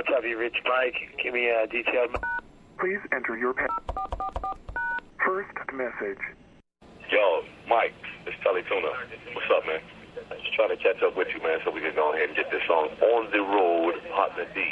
What's up, you rich Mike? Give me a detailed. Please enter your pa- first message. Yo, Mike, it's Tully Tuna. What's up, man? Just trying to catch up with you, man, so we can go ahead and get this song on the road, Partner D.